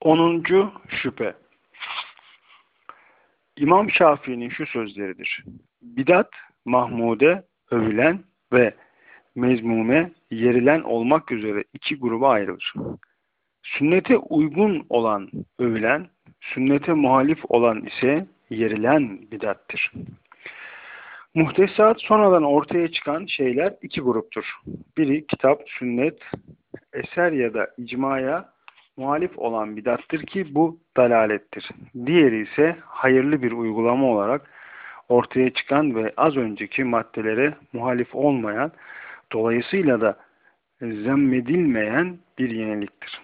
10. Şüphe İmam Şafii'nin şu sözleridir. Bidat, Mahmude, övülen ve mezmume, yerilen olmak üzere iki gruba ayrılır. Sünnete uygun olan övülen, sünnete muhalif olan ise yerilen bidattir. Muhtesat sonradan ortaya çıkan şeyler iki gruptur. Biri kitap, sünnet, eser ya da icmaya muhalif olan bidattır ki bu dalalettir. Diğeri ise hayırlı bir uygulama olarak ortaya çıkan ve az önceki maddelere muhalif olmayan, dolayısıyla da zemmedilmeyen bir yeniliktir.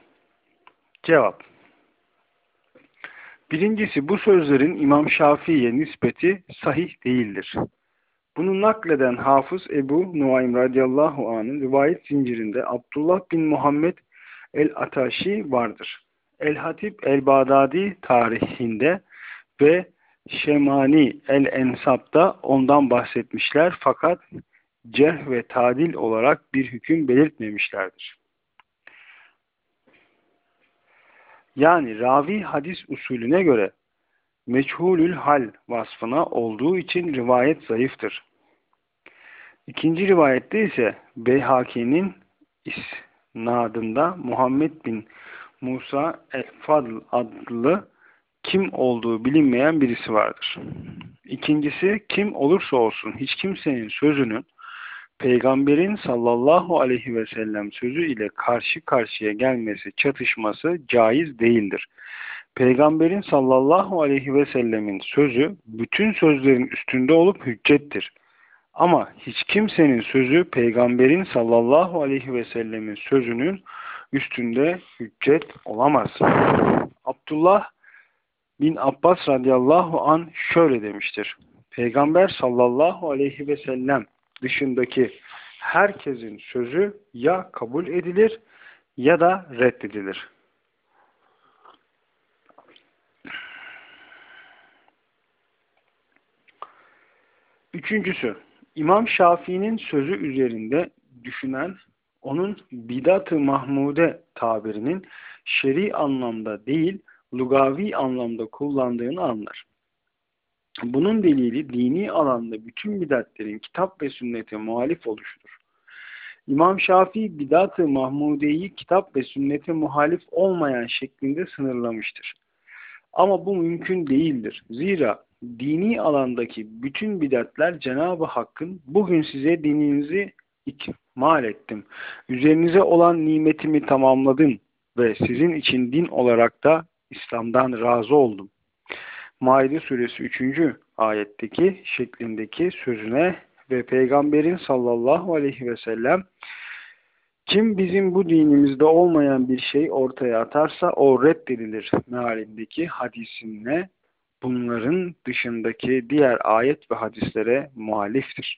Cevap Birincisi bu sözlerin İmam Şafii'ye nispeti sahih değildir. Bunu nakleden Hafız Ebu Nuaym radıyallahu anh'ın rivayet zincirinde Abdullah bin Muhammed el-Ataşi vardır. El-Hatip el-Bağdadi tarihinde ve Şemani el-Ensab'da ondan bahsetmişler fakat cerh ve tadil olarak bir hüküm belirtmemişlerdir. Yani ravi hadis usulüne göre meçhulül hal vasfına olduğu için rivayet zayıftır. İkinci rivayette ise Beyhaki'nin isnadında Muhammed bin Musa el-Fadl adlı kim olduğu bilinmeyen birisi vardır. İkincisi kim olursa olsun hiç kimsenin sözünün Peygamberin sallallahu aleyhi ve sellem sözü ile karşı karşıya gelmesi, çatışması caiz değildir. Peygamberin sallallahu aleyhi ve sellemin sözü bütün sözlerin üstünde olup hüccettir. Ama hiç kimsenin sözü peygamberin sallallahu aleyhi ve sellemin sözünün üstünde hüccet olamaz. Abdullah bin Abbas radıyallahu an şöyle demiştir. Peygamber sallallahu aleyhi ve sellem dışındaki herkesin sözü ya kabul edilir ya da reddedilir. Üçüncüsü, İmam Şafii'nin sözü üzerinde düşünen onun bidat-ı mahmude tabirinin şer'i anlamda değil, lugavi anlamda kullandığını anlar. Bunun delili dini alanda bütün bidatlerin kitap ve sünnete muhalif oluşudur. İmam Şafii bidat-ı Mahmude'yi kitap ve sünnete muhalif olmayan şeklinde sınırlamıştır. Ama bu mümkün değildir. Zira dini alandaki bütün bidatler Cenab-ı Hakk'ın bugün size dininizi ikmal ettim. Üzerinize olan nimetimi tamamladım ve sizin için din olarak da İslam'dan razı oldum. Maide suresi 3. ayetteki şeklindeki sözüne ve Peygamberin sallallahu aleyhi ve sellem kim bizim bu dinimizde olmayan bir şey ortaya atarsa o reddedilir mealindeki hadisine bunların dışındaki diğer ayet ve hadislere muhaliftir.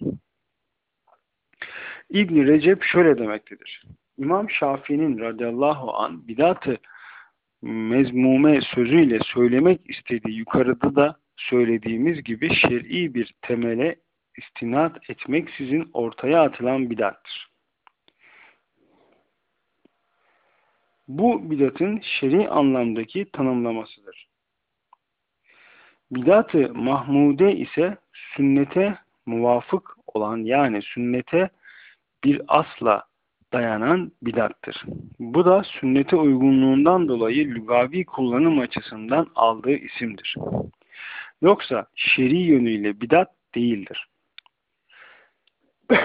İbn Recep şöyle demektedir. İmam Şafii'nin radıyallahu an bidatı mezmume sözüyle söylemek istediği yukarıda da söylediğimiz gibi şer'i bir temele istinat etmeksizin ortaya atılan bidattır. Bu bidatın şer'i anlamdaki tanımlamasıdır. Bidat-ı Mahmude ise sünnete muvafık olan yani sünnete bir asla dayanan bidattır. Bu da sünnete uygunluğundan dolayı lügavi kullanım açısından aldığı isimdir. Yoksa şer'i yönüyle bidat değildir.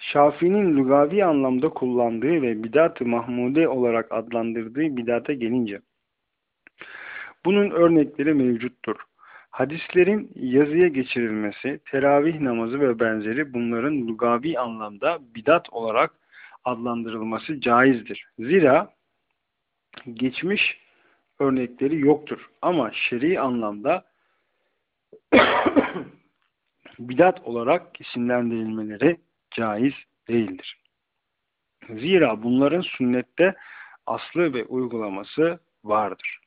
Şafii'nin lügavi anlamda kullandığı ve bidat-ı mahmude olarak adlandırdığı bidata gelince bunun örnekleri mevcuttur. Hadislerin yazıya geçirilmesi, teravih namazı ve benzeri bunların lugavi anlamda bidat olarak adlandırılması caizdir. Zira geçmiş örnekleri yoktur. Ama şer'i anlamda bidat olarak isimlendirilmeleri caiz değildir. Zira bunların sünnette aslı ve uygulaması vardır.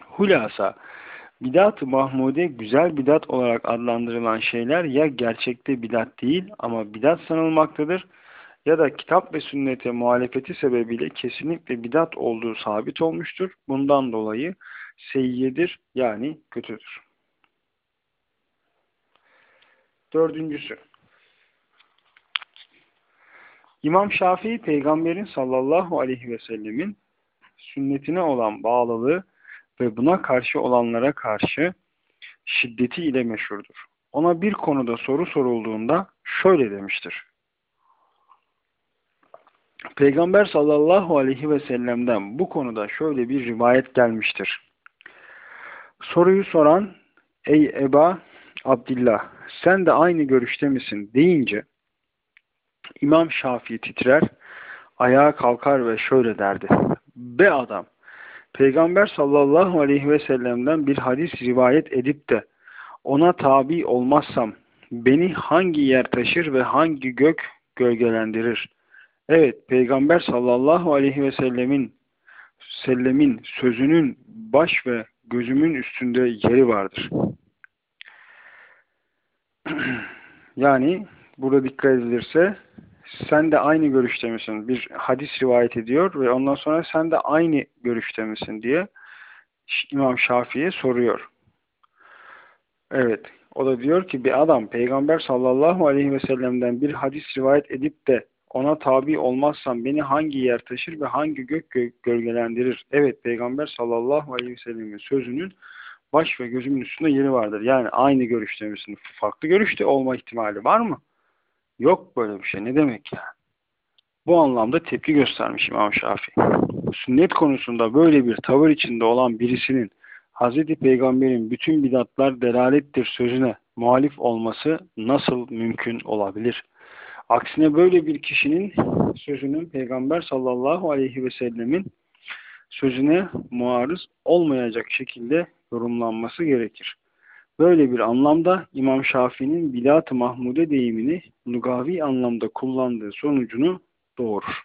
Hulasa bidat-ı mahmude güzel bidat olarak adlandırılan şeyler ya gerçekte bidat değil ama bidat sanılmaktadır ya da kitap ve sünnete muhalefeti sebebiyle kesinlikle bidat olduğu sabit olmuştur. Bundan dolayı seyyedir yani kötüdür. Dördüncüsü. İmam Şafii peygamberin sallallahu aleyhi ve sellemin sünnetine olan bağlılığı ve buna karşı olanlara karşı şiddeti ile meşhurdur. Ona bir konuda soru sorulduğunda şöyle demiştir. Peygamber sallallahu aleyhi ve sellem'den bu konuda şöyle bir rivayet gelmiştir. Soruyu soran, ey Eba Abdillah sen de aynı görüşte misin deyince İmam Şafii titrer, ayağa kalkar ve şöyle derdi. Be adam! Peygamber sallallahu aleyhi ve sellem'den bir hadis rivayet edip de ona tabi olmazsam beni hangi yer taşır ve hangi gök gölgelendirir? Evet, Peygamber sallallahu aleyhi ve sellemin sellemin sözünün baş ve gözümün üstünde yeri vardır. yani burada dikkat edilirse sen de aynı görüşte misin? Bir hadis rivayet ediyor ve ondan sonra sen de aynı görüşte misin diye İmam Şafii'ye soruyor. Evet. O da diyor ki bir adam Peygamber sallallahu aleyhi ve sellem'den bir hadis rivayet edip de ona tabi olmazsam beni hangi yer taşır ve hangi gök gölgelendirir? Evet Peygamber sallallahu aleyhi ve sellemin sözünün baş ve gözümün üstünde yeri vardır. Yani aynı görüşte misin? Farklı görüşte olma ihtimali var mı? Yok böyle bir şey. Ne demek ya? Bu anlamda tepki göstermiş İmam Şafii. Sünnet konusunda böyle bir tavır içinde olan birisinin Hz. Peygamber'in bütün bidatlar delalettir sözüne muhalif olması nasıl mümkün olabilir? Aksine böyle bir kişinin sözünün Peygamber sallallahu aleyhi ve sellemin sözüne muarız olmayacak şekilde yorumlanması gerekir. Böyle bir anlamda İmam Şafii'nin bidat-ı mahmude deyimini lugavi anlamda kullandığı sonucunu doğurur.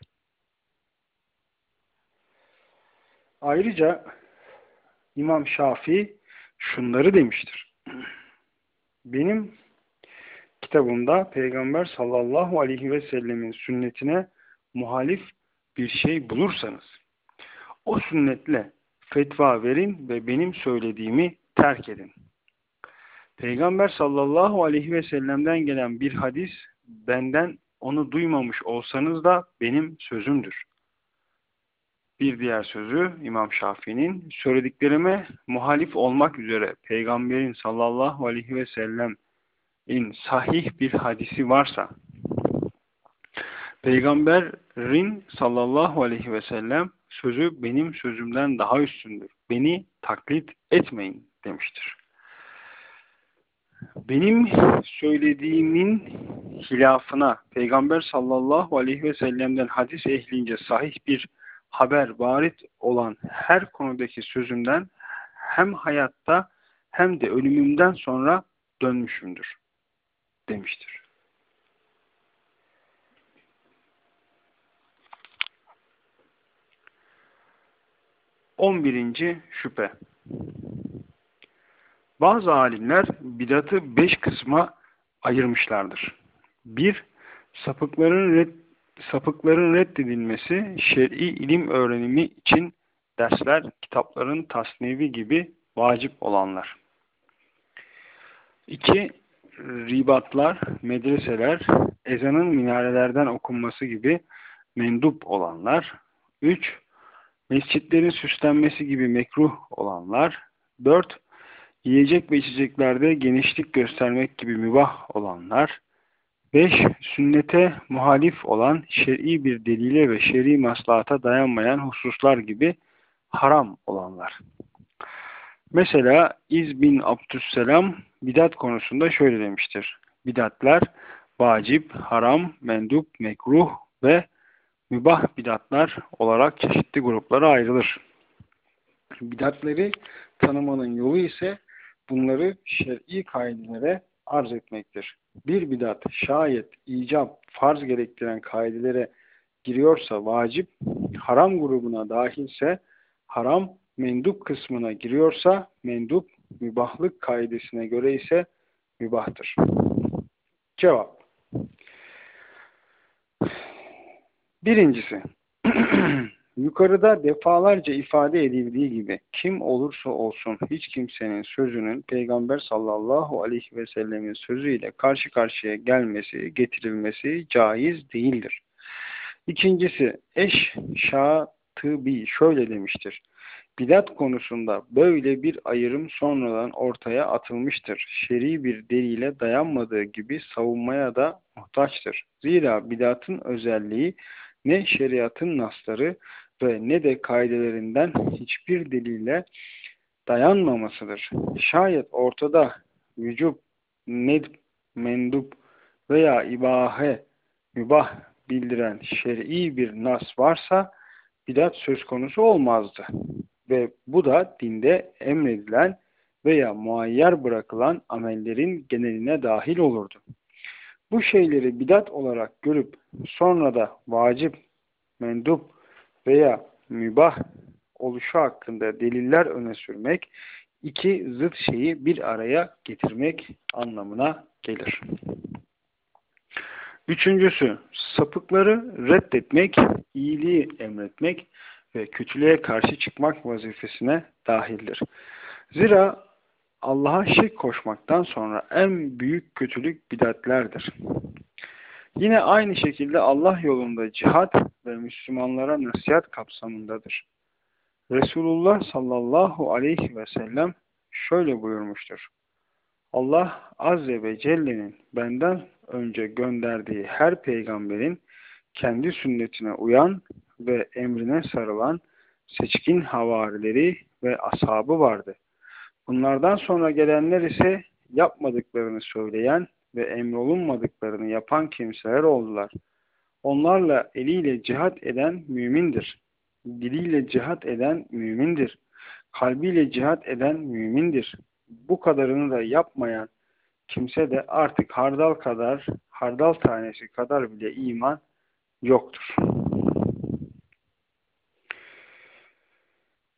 Ayrıca İmam Şafii şunları demiştir. Benim kitabımda Peygamber sallallahu aleyhi ve sellemin sünnetine muhalif bir şey bulursanız o sünnetle fetva verin ve benim söylediğimi terk edin. Peygamber sallallahu aleyhi ve sellem'den gelen bir hadis benden onu duymamış olsanız da benim sözümdür. Bir diğer sözü İmam Şafii'nin söylediklerime muhalif olmak üzere Peygamberin sallallahu aleyhi ve sellem'in sahih bir hadisi varsa Peygamberin sallallahu aleyhi ve sellem sözü benim sözümden daha üstündür. Beni taklit etmeyin demiştir. Benim söylediğimin hilafına Peygamber sallallahu aleyhi ve sellem'den hadis ehlince sahih bir haber varit olan her konudaki sözümden hem hayatta hem de ölümümden sonra dönmüşümdür demiştir. On birinci şüphe bazı alimler bidatı beş kısma ayırmışlardır. Bir, sapıkların, red, sapıkların reddedilmesi, şer'i ilim öğrenimi için dersler, kitapların tasnivi gibi vacip olanlar. İki, ribatlar, medreseler, ezanın minarelerden okunması gibi mendup olanlar. Üç, mescitlerin süslenmesi gibi mekruh olanlar. Dört, yiyecek ve içeceklerde genişlik göstermek gibi mübah olanlar, 5. Sünnete muhalif olan şer'i bir delile ve şer'i maslahata dayanmayan hususlar gibi haram olanlar. Mesela İz bin Abdüsselam bidat konusunda şöyle demiştir. Bidatlar vacip, haram, mendup, mekruh ve mübah bidatlar olarak çeşitli gruplara ayrılır. Bidatları tanımanın yolu ise bunları şer'i kaidelere arz etmektir. Bir bidat şayet icap, farz gerektiren kaidelere giriyorsa vacip, haram grubuna dahilse haram, mendup kısmına giriyorsa mendup, mübahlık kaidesine göre ise mübahtır. Cevap Birincisi, yukarıda defalarca ifade edildiği gibi kim olursa olsun hiç kimsenin sözünün Peygamber sallallahu aleyhi ve sellemin sözüyle karşı karşıya gelmesi, getirilmesi caiz değildir. İkincisi, eş şatıbi şöyle demiştir. Bidat konusunda böyle bir ayrım sonradan ortaya atılmıştır. Şer'i bir delile dayanmadığı gibi savunmaya da muhtaçtır. Zira bidatın özelliği ne şeriatın nasları ve ne de kaidelerinden hiçbir delile dayanmamasıdır. Şayet ortada vücub, ned, mendup veya ibahe, mübah bildiren şer'i bir nas varsa bidat söz konusu olmazdı. Ve bu da dinde emredilen veya muayyer bırakılan amellerin geneline dahil olurdu. Bu şeyleri bidat olarak görüp sonra da vacip, mendup veya mübah oluşu hakkında deliller öne sürmek, iki zıt şeyi bir araya getirmek anlamına gelir. Üçüncüsü, sapıkları reddetmek, iyiliği emretmek ve kötülüğe karşı çıkmak vazifesine dahildir. Zira Allah'a şirk koşmaktan sonra en büyük kötülük bidatlerdir. Yine aynı şekilde Allah yolunda cihat ve Müslümanlara nasihat kapsamındadır. Resulullah sallallahu aleyhi ve sellem şöyle buyurmuştur. Allah Azze ve Celle'nin benden önce gönderdiği her peygamberin kendi sünnetine uyan ve emrine sarılan seçkin havarileri ve ashabı vardı. Bunlardan sonra gelenler ise yapmadıklarını söyleyen ve emrolunmadıklarını yapan kimseler oldular. Onlarla eliyle cihat eden mümindir. Diliyle cihat eden mümindir. Kalbiyle cihat eden mümindir. Bu kadarını da yapmayan kimse de artık hardal kadar, hardal tanesi kadar bile iman yoktur.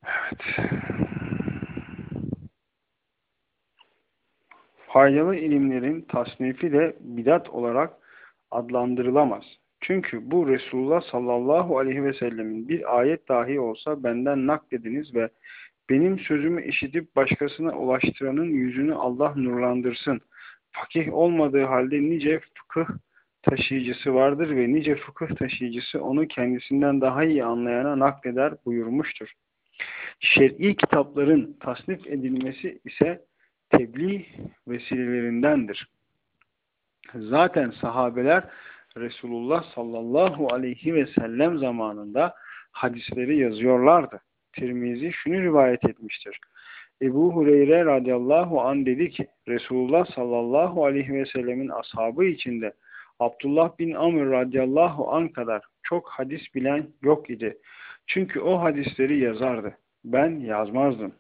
Evet. Faydalı ilimlerin tasnifi de bidat olarak adlandırılamaz. Çünkü bu Resulullah sallallahu aleyhi ve sellemin bir ayet dahi olsa benden naklediniz ve benim sözümü işitip başkasına ulaştıranın yüzünü Allah nurlandırsın. Fakih olmadığı halde nice fıkıh taşıyıcısı vardır ve nice fıkıh taşıyıcısı onu kendisinden daha iyi anlayana nakleder buyurmuştur. Şer'i kitapların tasnif edilmesi ise tebliğ vesilelerindendir. Zaten sahabeler Resulullah sallallahu aleyhi ve sellem zamanında hadisleri yazıyorlardı. Tirmizi şunu rivayet etmiştir. Ebu Hureyre radıyallahu an dedi ki Resulullah sallallahu aleyhi ve sellemin ashabı içinde Abdullah bin Amr radıyallahu an kadar çok hadis bilen yok idi. Çünkü o hadisleri yazardı. Ben yazmazdım.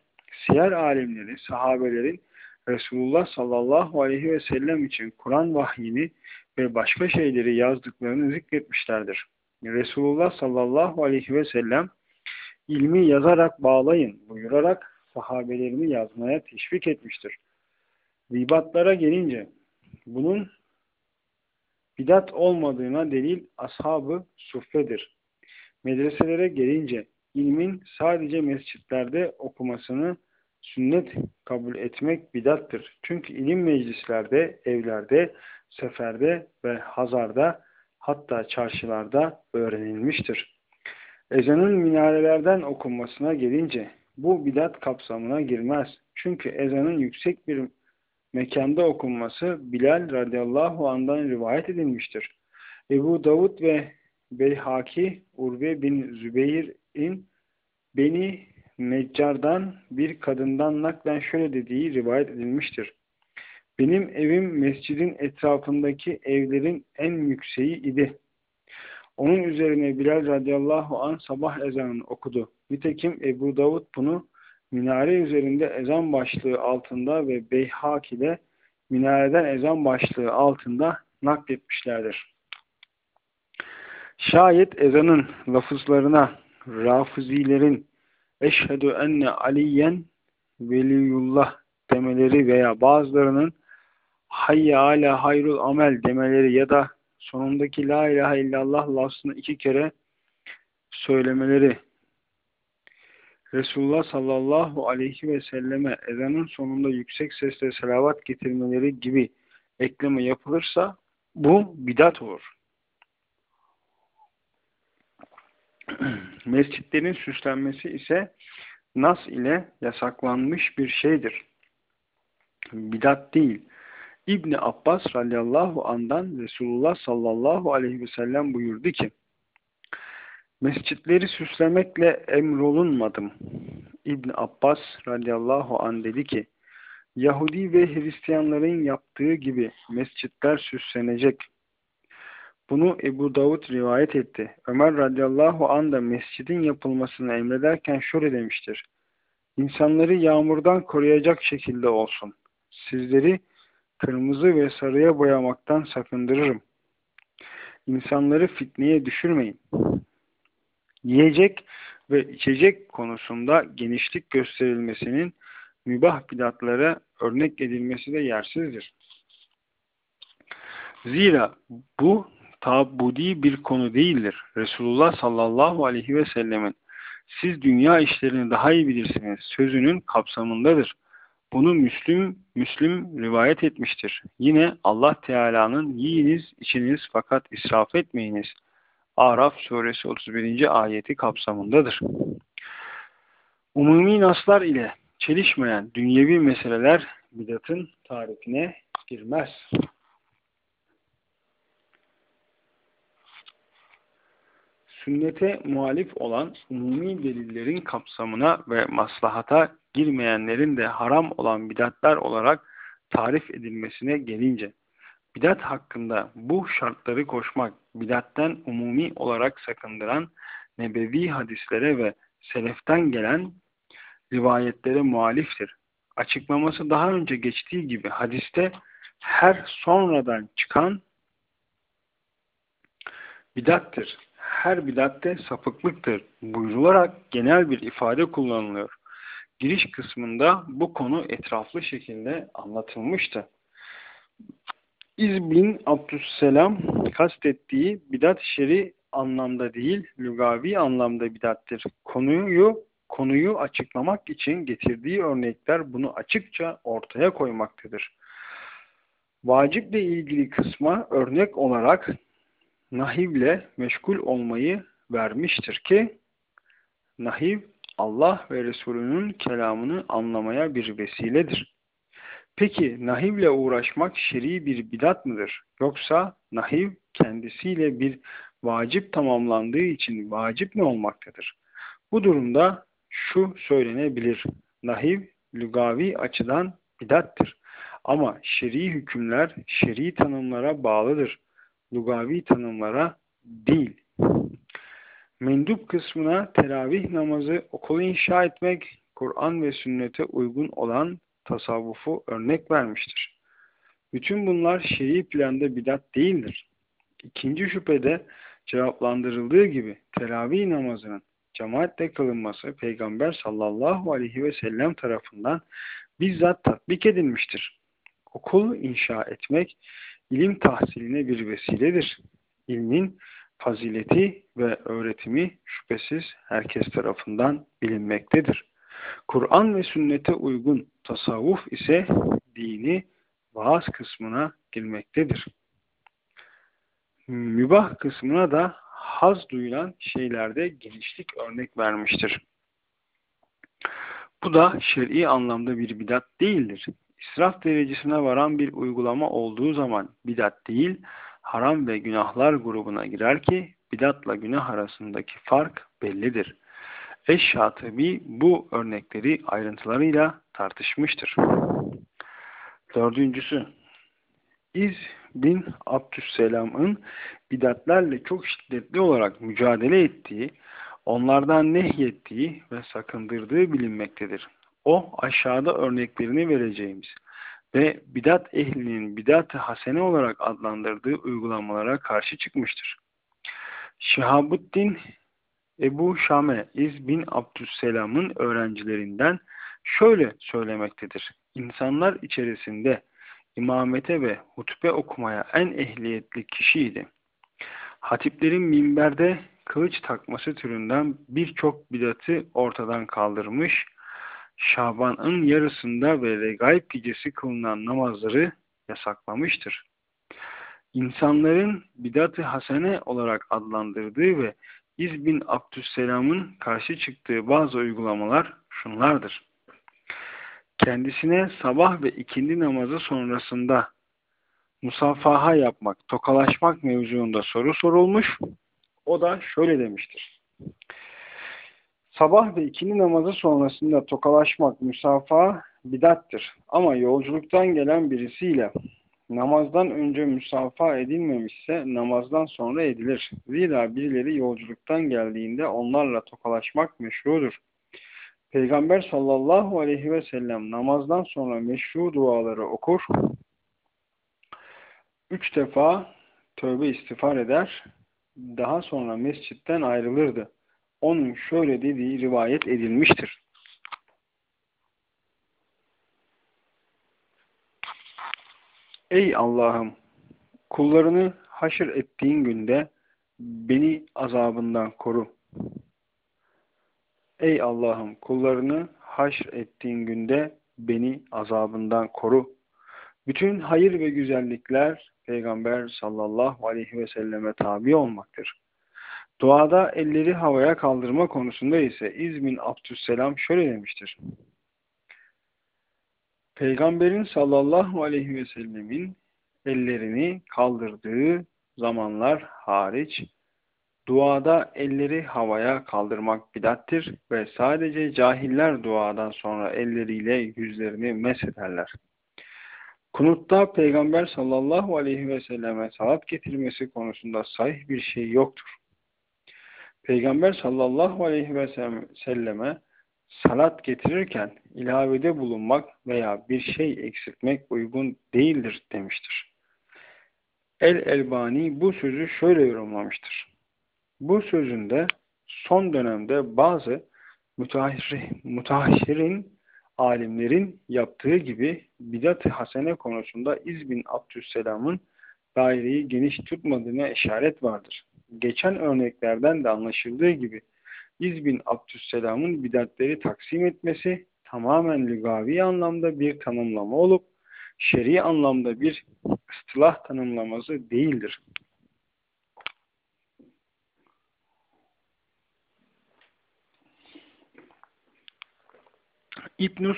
Siyer alimleri sahabelerin Resulullah sallallahu aleyhi ve sellem için Kur'an vahyini ve başka şeyleri yazdıklarını zikretmişlerdir. Resulullah sallallahu aleyhi ve sellem ilmi yazarak bağlayın buyurarak sahabelerini yazmaya teşvik etmiştir. Ribatlara gelince bunun bidat olmadığına delil ashabı suffedir. Medreselere gelince ilmin sadece mescitlerde okumasını sünnet kabul etmek bidattır. Çünkü ilim meclislerde, evlerde, seferde ve hazarda hatta çarşılarda öğrenilmiştir. Ezanın minarelerden okunmasına gelince bu bidat kapsamına girmez. Çünkü ezanın yüksek bir mekanda okunması Bilal radıyallahu andan rivayet edilmiştir. Ebu Davud ve Beyhaki Urve bin Zübeyir'in Beni Neccar'dan bir kadından naklen şöyle dediği rivayet edilmiştir. Benim evim mescidin etrafındaki evlerin en yükseği idi. Onun üzerine Bilal radıyallahu an sabah ezanını okudu. Nitekim Ebu Davud bunu minare üzerinde ezan başlığı altında ve Beyhaki'de minareden ezan başlığı altında nakletmişlerdir. Şayet ezanın lafızlarına rafizilerin eşhedü enne aliyen veliyullah demeleri veya bazılarının hayye ala hayrul amel demeleri ya da sonundaki La ilahe illallah lafzını iki kere söylemeleri, Resulullah sallallahu aleyhi ve selleme ezanın sonunda yüksek sesle selavat getirmeleri gibi ekleme yapılırsa bu bidat olur. Mescitlerin süslenmesi ise nas ile yasaklanmış bir şeydir. Bidat değil. İbni Abbas radıyallahu andan Resulullah sallallahu aleyhi ve sellem buyurdu ki Mescitleri süslemekle emrolunmadım. İbn Abbas radıyallahu an dedi ki Yahudi ve Hristiyanların yaptığı gibi mescitler süslenecek. Bunu Ebu Davud rivayet etti. Ömer radıyallahu an mescidin yapılmasını emrederken şöyle demiştir. İnsanları yağmurdan koruyacak şekilde olsun. Sizleri kırmızı ve sarıya boyamaktan sakındırırım. İnsanları fitneye düşürmeyin. Yiyecek ve içecek konusunda genişlik gösterilmesinin mübah bidatlara örnek edilmesi de yersizdir. Zira bu tabudi bir konu değildir. Resulullah sallallahu aleyhi ve sellemin siz dünya işlerini daha iyi bilirsiniz sözünün kapsamındadır. Bunu Müslüm, Müslüm rivayet etmiştir. Yine Allah Teala'nın yiyiniz, içiniz fakat israf etmeyiniz. Araf suresi 31. ayeti kapsamındadır. Umumi naslar ile çelişmeyen dünyevi meseleler bidatın tarifine girmez. Sünnete muhalif olan umumi delillerin kapsamına ve maslahata girmeyenlerin de haram olan bidatlar olarak tarif edilmesine gelince, bidat hakkında bu şartları koşmak, bidatten umumi olarak sakındıran nebevi hadislere ve seleften gelen rivayetlere muhaliftir. Açıklaması daha önce geçtiği gibi hadiste her sonradan çıkan bidattır. Her bidatte sapıklıktır buyrularak genel bir ifade kullanılıyor. Giriş kısmında bu konu etraflı şekilde anlatılmıştı. İz bin Abdüsselam kastettiği bidat şeri anlamda değil, lügavi anlamda bidattir. Konuyu konuyu açıklamak için getirdiği örnekler bunu açıkça ortaya koymaktadır. Vaciple ilgili kısma örnek olarak nahivle meşgul olmayı vermiştir ki nahiv Allah ve Resulünün kelamını anlamaya bir vesiledir. Peki nahivle uğraşmak şer'i bir bidat mıdır? Yoksa nahiv kendisiyle bir vacip tamamlandığı için vacip mi olmaktadır? Bu durumda şu söylenebilir. Nahiv lügavi açıdan bidattır. Ama şer'i hükümler şer'i tanımlara bağlıdır. Lugavi tanımlara değil. Mendup kısmına teravih namazı okulu inşa etmek, Kur'an ve sünnete uygun olan tasavvufu örnek vermiştir. Bütün bunlar şer'i planda bidat değildir. İkinci şüphede cevaplandırıldığı gibi teravih namazının cemaatle kılınması Peygamber sallallahu aleyhi ve sellem tarafından bizzat tatbik edilmiştir. Okul inşa etmek ilim tahsiline bir vesiledir. İlmin fazileti ve öğretimi şüphesiz herkes tarafından bilinmektedir. Kur'an ve sünnete uygun tasavvuf ise dini vaaz kısmına girmektedir. Mübah kısmına da haz duyulan şeylerde genişlik örnek vermiştir. Bu da şer'i anlamda bir bidat değildir. İsraf derecesine varan bir uygulama olduğu zaman bidat değil, haram ve günahlar grubuna girer ki bidatla günah arasındaki fark bellidir. Eş-Şatibi bu örnekleri ayrıntılarıyla tartışmıştır. Dördüncüsü, İz bin Abdüsselam'ın bidatlerle çok şiddetli olarak mücadele ettiği, onlardan nehyettiği ve sakındırdığı bilinmektedir. O aşağıda örneklerini vereceğimiz ve bidat ehlinin bidat-ı hasene olarak adlandırdığı uygulamalara karşı çıkmıştır. Şihabuddin Ebu Şame İz bin Abdüsselam'ın öğrencilerinden şöyle söylemektedir. İnsanlar içerisinde imamete ve hutbe okumaya en ehliyetli kişiydi. Hatiplerin minberde kılıç takması türünden birçok bidatı ortadan kaldırmış, Şaban'ın yarısında ve regaib gecesi kılınan namazları yasaklamıştır. İnsanların bidat-ı hasene olarak adlandırdığı ve İz bin Abdüsselam'ın karşı çıktığı bazı uygulamalar şunlardır. Kendisine sabah ve ikindi namazı sonrasında musafaha yapmak, tokalaşmak mevzuunda soru sorulmuş. O da şöyle demiştir. Sabah ve ikindi namazı sonrasında tokalaşmak, musafaha bidattır. Ama yolculuktan gelen birisiyle namazdan önce musafa edilmemişse namazdan sonra edilir. Zira birileri yolculuktan geldiğinde onlarla tokalaşmak meşrudur. Peygamber sallallahu aleyhi ve sellem namazdan sonra meşru duaları okur. Üç defa tövbe istiğfar eder. Daha sonra mescitten ayrılırdı. Onun şöyle dediği rivayet edilmiştir. Ey Allah'ım! Kullarını haşır ettiğin günde beni azabından koru. Ey Allah'ım! Kullarını haşr ettiğin günde beni azabından koru. Bütün hayır ve güzellikler Peygamber sallallahu aleyhi ve selleme tabi olmaktır. Duada elleri havaya kaldırma konusunda ise İzmin Abdüsselam şöyle demiştir. Peygamberin sallallahu aleyhi ve sellemin ellerini kaldırdığı zamanlar hariç duada elleri havaya kaldırmak bidattir ve sadece cahiller duadan sonra elleriyle yüzlerini mesederler. Kunutta Peygamber sallallahu aleyhi ve selleme salat getirmesi konusunda sahih bir şey yoktur. Peygamber sallallahu aleyhi ve selleme salat getirirken ilavede bulunmak veya bir şey eksiltmek uygun değildir demiştir. El-Elbani bu sözü şöyle yorumlamıştır. Bu sözünde son dönemde bazı müteahhirin alimlerin yaptığı gibi bidat-ı hasene konusunda İzbin Abdüsselam'ın daireyi geniş tutmadığına işaret vardır. Geçen örneklerden de anlaşıldığı gibi İzbin Abdüsselam'ın bidatleri taksim etmesi tamamen lügavi anlamda bir tanımlama olup şer'i anlamda bir ıstılah tanımlaması değildir. İbnus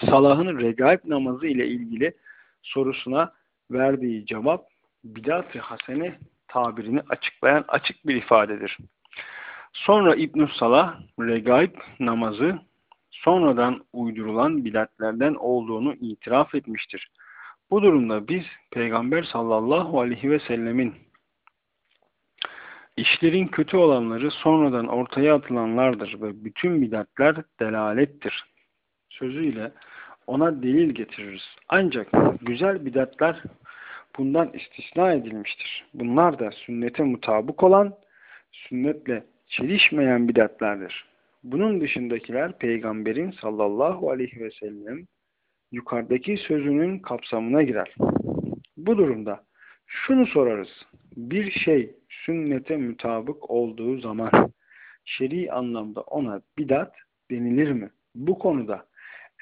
Salah'ın regaib namazı ile ilgili sorusuna verdiği cevap bidat-ı hasene tabirini açıklayan açık bir ifadedir. Sonra ibn Salah regaib namazı sonradan uydurulan bidatlerden olduğunu itiraf etmiştir. Bu durumda biz Peygamber sallallahu aleyhi ve sellemin işlerin kötü olanları sonradan ortaya atılanlardır ve bütün bidatler delalettir. Sözüyle ona delil getiririz. Ancak güzel bidatlar bundan istisna edilmiştir. Bunlar da sünnete mutabık olan, sünnetle çelişmeyen bidatlerdir. Bunun dışındakiler peygamberin sallallahu aleyhi ve sellem yukarıdaki sözünün kapsamına girer. Bu durumda şunu sorarız. Bir şey sünnete mutabık olduğu zaman şer'i anlamda ona bidat denilir mi? Bu konuda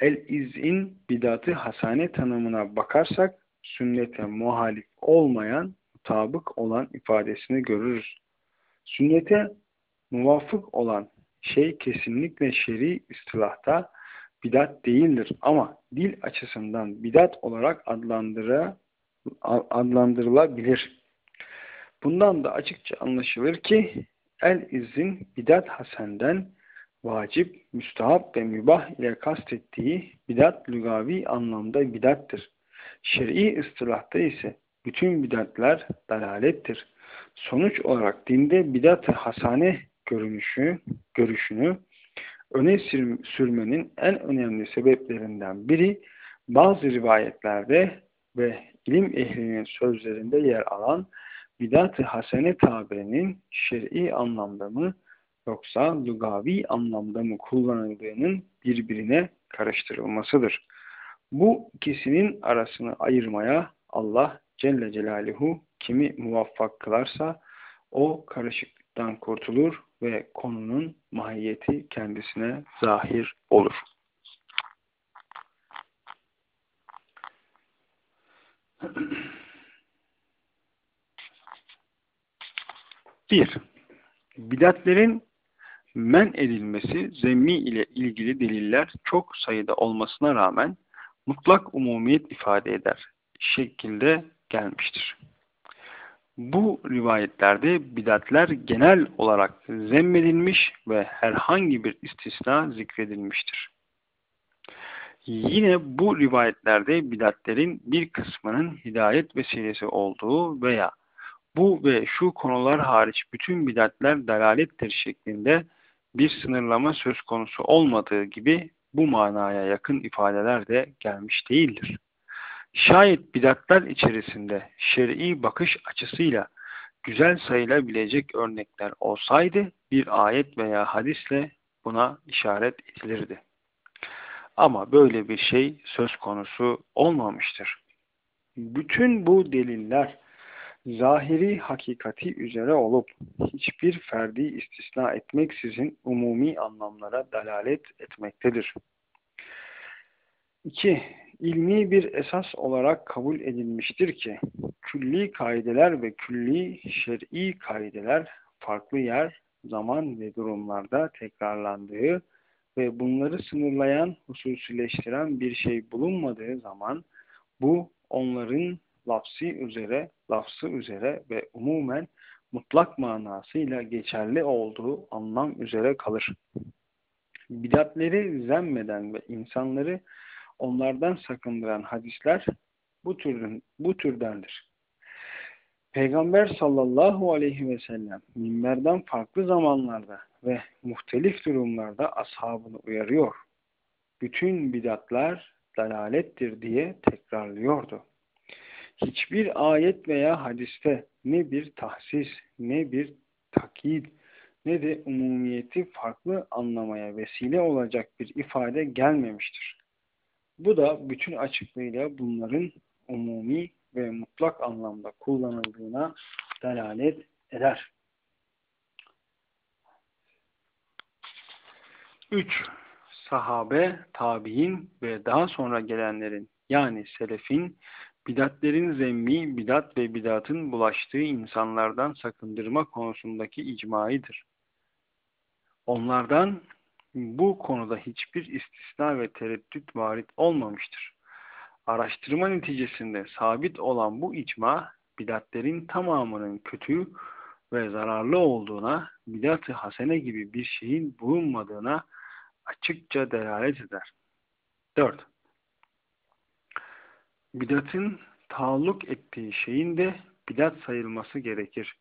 el-iz'in bidatı hasane tanımına bakarsak sünnete muhalif olmayan, mutabık olan ifadesini görürüz. Sünnete muvafık olan şey kesinlikle şer'i istilahta bidat değildir ama dil açısından bidat olarak adlandıra, adlandırılabilir. Bundan da açıkça anlaşılır ki el-izin bidat hasenden vacip, müstahap ve mübah ile kastettiği bidat lügavi anlamda bidattır. Şer'i ıstılahta ise bütün bidatler dalalettir. Sonuç olarak dinde bidat hasane görünüşü, görüşünü öne sürmenin en önemli sebeplerinden biri bazı rivayetlerde ve ilim ehlinin sözlerinde yer alan bidat-ı hasene tabirinin şer'i anlamda mı yoksa lugavi anlamda mı kullanıldığının birbirine karıştırılmasıdır. Bu ikisinin arasını ayırmaya Allah Celle Celaluhu kimi muvaffak kılarsa o karışıklıktan kurtulur ve konunun mahiyeti kendisine zahir olur. Bir, bidatlerin men edilmesi zemmi ile ilgili deliller çok sayıda olmasına rağmen mutlak umumiyet ifade eder şekilde gelmiştir. Bu rivayetlerde bidatler genel olarak zemmedilmiş ve herhangi bir istisna zikredilmiştir. Yine bu rivayetlerde bidatlerin bir kısmının hidayet vesilesi olduğu veya bu ve şu konular hariç bütün bidatler dalalettir şeklinde bir sınırlama söz konusu olmadığı gibi bu manaya yakın ifadeler de gelmiş değildir. Şayet bidatlar içerisinde şer'i bakış açısıyla güzel sayılabilecek örnekler olsaydı bir ayet veya hadisle buna işaret edilirdi. Ama böyle bir şey söz konusu olmamıştır. Bütün bu deliller zahiri hakikati üzere olup hiçbir ferdi istisna etmeksizin umumi anlamlara dalalet etmektedir. 2. İlmi bir esas olarak kabul edilmiştir ki külli kaideler ve külli şer'i kaideler farklı yer, zaman ve durumlarda tekrarlandığı ve bunları sınırlayan, hususileştiren bir şey bulunmadığı zaman bu onların lafsi üzere, lafsı üzere ve umumen mutlak manasıyla geçerli olduğu anlam üzere kalır. Bidatleri zemmeden ve insanları onlardan sakındıran hadisler bu türden, bu türdendir. Peygamber sallallahu aleyhi ve sellem minberden farklı zamanlarda ve muhtelif durumlarda ashabını uyarıyor. Bütün bidatlar dalalettir diye tekrarlıyordu. Hiçbir ayet veya hadiste ne bir tahsis, ne bir takyid, ne de umumiyeti farklı anlamaya vesile olacak bir ifade gelmemiştir. Bu da bütün açıklığıyla bunların umumi ve mutlak anlamda kullanıldığına delalet eder. 3. Sahabe, tabi'in ve daha sonra gelenlerin yani selefin bidatlerin zemmi, bidat ve bidatın bulaştığı insanlardan sakındırma konusundaki icmaidir. Onlardan bu konuda hiçbir istisna ve tereddüt varit olmamıştır. Araştırma neticesinde sabit olan bu icma, bidatlerin tamamının kötü ve zararlı olduğuna, bidat-ı hasene gibi bir şeyin bulunmadığına açıkça delalet eder. 4. Bidatın taalluk ettiği şeyin de bidat sayılması gerekir.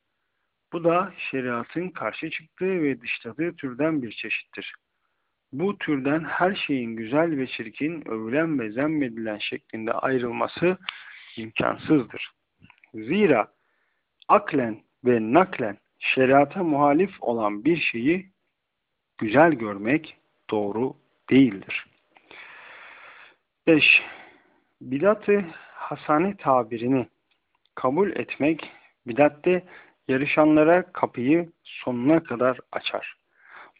Bu da şeriatın karşı çıktığı ve dışladığı türden bir çeşittir. Bu türden her şeyin güzel ve çirkin, övülen ve zemmedilen şeklinde ayrılması imkansızdır. Zira aklen ve naklen şeriata muhalif olan bir şeyi güzel görmek doğru değildir. 5. Bidat-ı hasane tabirini kabul etmek bidatte yarışanlara kapıyı sonuna kadar açar.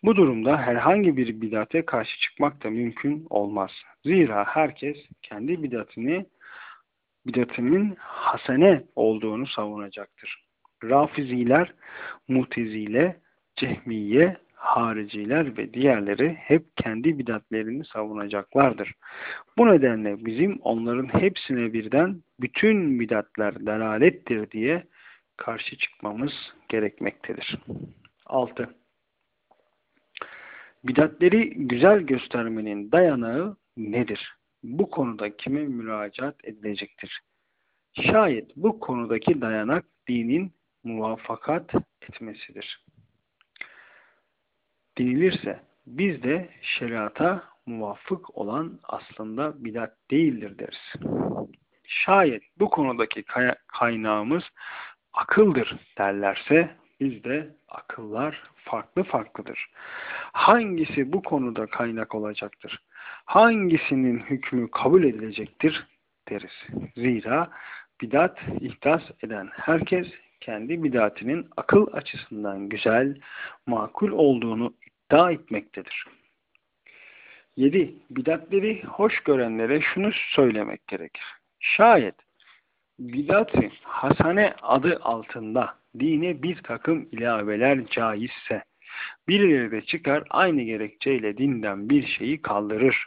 Bu durumda herhangi bir bidate karşı çıkmak da mümkün olmaz. Zira herkes kendi bidatini bidatının hasene olduğunu savunacaktır. Rafiziler, Mutezile, Cehmiye, hariciler ve diğerleri hep kendi bidatlerini savunacaklardır. Bu nedenle bizim onların hepsine birden bütün bidatler delalettir diye karşı çıkmamız gerekmektedir. 6. Bidatleri güzel göstermenin dayanağı nedir? Bu konuda kime müracaat edilecektir? Şayet bu konudaki dayanak dinin muvaffakat etmesidir denilirse biz de şeriata muvafık olan aslında bidat değildir deriz. Şayet bu konudaki kaynağımız akıldır derlerse bizde akıllar farklı farklıdır. Hangisi bu konuda kaynak olacaktır? Hangisinin hükmü kabul edilecektir deriz. Zira bidat ihdas eden herkes kendi bidatinin akıl açısından güzel, makul olduğunu iddia etmektedir. 7. Bidatleri hoş görenlere şunu söylemek gerekir. Şayet bidat-ı hasane adı altında dine bir takım ilaveler caizse, birileri de çıkar aynı gerekçeyle dinden bir şeyi kaldırır.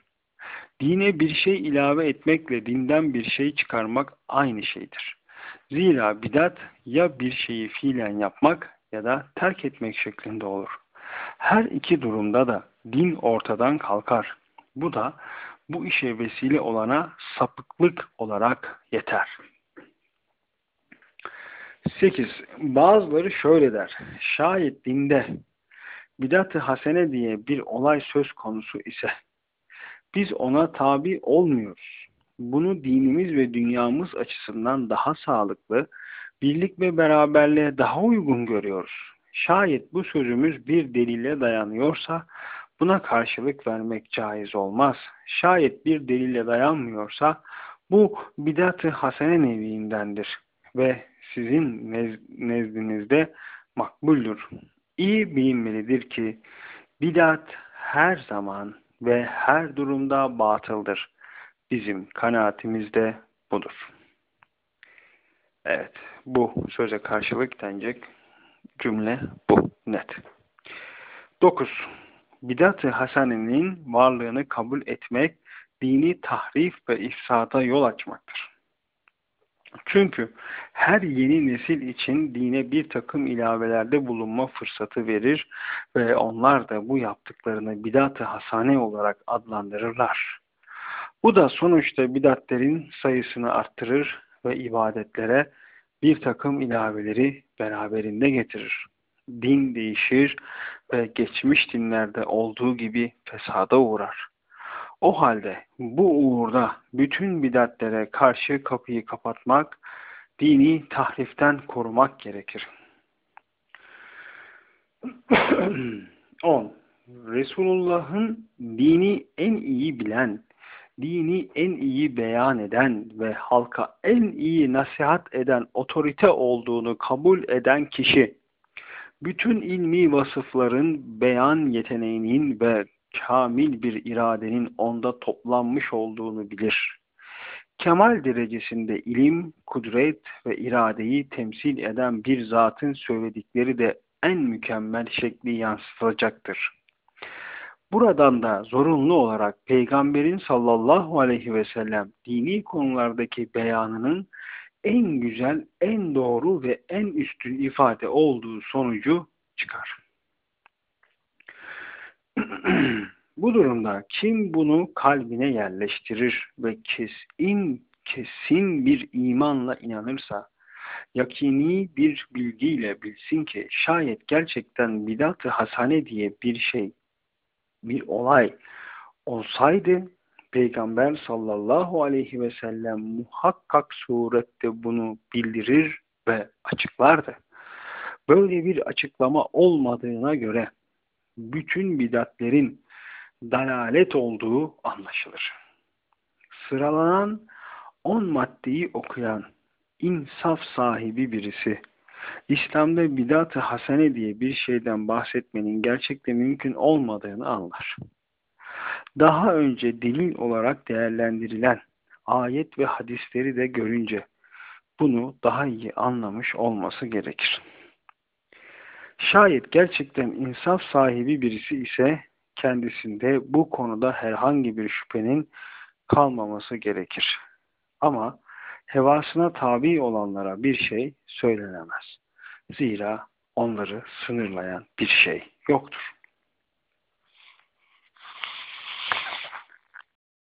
Dine bir şey ilave etmekle dinden bir şey çıkarmak aynı şeydir. Zira bidat ya bir şeyi fiilen yapmak ya da terk etmek şeklinde olur. Her iki durumda da din ortadan kalkar. Bu da bu işe vesile olana sapıklık olarak yeter. 8. Bazıları şöyle der. Şayet dinde bidat-ı hasene diye bir olay söz konusu ise biz ona tabi olmuyoruz. Bunu dinimiz ve dünyamız açısından daha sağlıklı, birlik ve beraberliğe daha uygun görüyoruz. Şayet bu sözümüz bir delile dayanıyorsa buna karşılık vermek caiz olmaz. Şayet bir delile dayanmıyorsa bu bidat-ı hasene neviindendir ve sizin nezdinizde makbuldür. İyi bilinmelidir ki bidat her zaman ve her durumda batıldır. Bizim kanaatimiz de budur. Evet, bu söze karşılık denecek cümle bu, net. 9. Bidat-ı hasenenin varlığını kabul etmek, dini tahrif ve ifsada yol açmaktır. Çünkü her yeni nesil için dine bir takım ilavelerde bulunma fırsatı verir ve onlar da bu yaptıklarını bidat-ı hasane olarak adlandırırlar. Bu da sonuçta bidatlerin sayısını arttırır ve ibadetlere bir takım ilaveleri beraberinde getirir. Din değişir ve geçmiş dinlerde olduğu gibi fesada uğrar. O halde bu uğurda bütün bidatlere karşı kapıyı kapatmak, dini tahriften korumak gerekir. 10. Resulullah'ın dini en iyi bilen, dini en iyi beyan eden ve halka en iyi nasihat eden otorite olduğunu kabul eden kişi, bütün ilmi vasıfların beyan yeteneğinin ve kamil bir iradenin onda toplanmış olduğunu bilir. Kemal derecesinde ilim, kudret ve iradeyi temsil eden bir zatın söyledikleri de en mükemmel şekli yansıtacaktır. Buradan da zorunlu olarak Peygamberin sallallahu aleyhi ve sellem dini konulardaki beyanının en güzel, en doğru ve en üstün ifade olduğu sonucu çıkar. Bu durumda kim bunu kalbine yerleştirir ve kesin kesin bir imanla inanırsa, yakini bir bilgiyle bilsin ki şayet gerçekten bidat-ı hasane diye bir şey, bir olay olsaydı Peygamber sallallahu aleyhi ve sellem muhakkak surette bunu bildirir ve açıklardı. Böyle bir açıklama olmadığına göre bütün bidatlerin dalalet olduğu anlaşılır. Sıralanan on maddeyi okuyan insaf sahibi birisi, İslam'da bidat-ı hasene diye bir şeyden bahsetmenin gerçekte mümkün olmadığını anlar. Daha önce delil olarak değerlendirilen ayet ve hadisleri de görünce bunu daha iyi anlamış olması gerekir. Şayet gerçekten insaf sahibi birisi ise kendisinde bu konuda herhangi bir şüphenin kalmaması gerekir. Ama hevasına tabi olanlara bir şey söylenemez. Zira onları sınırlayan bir şey yoktur.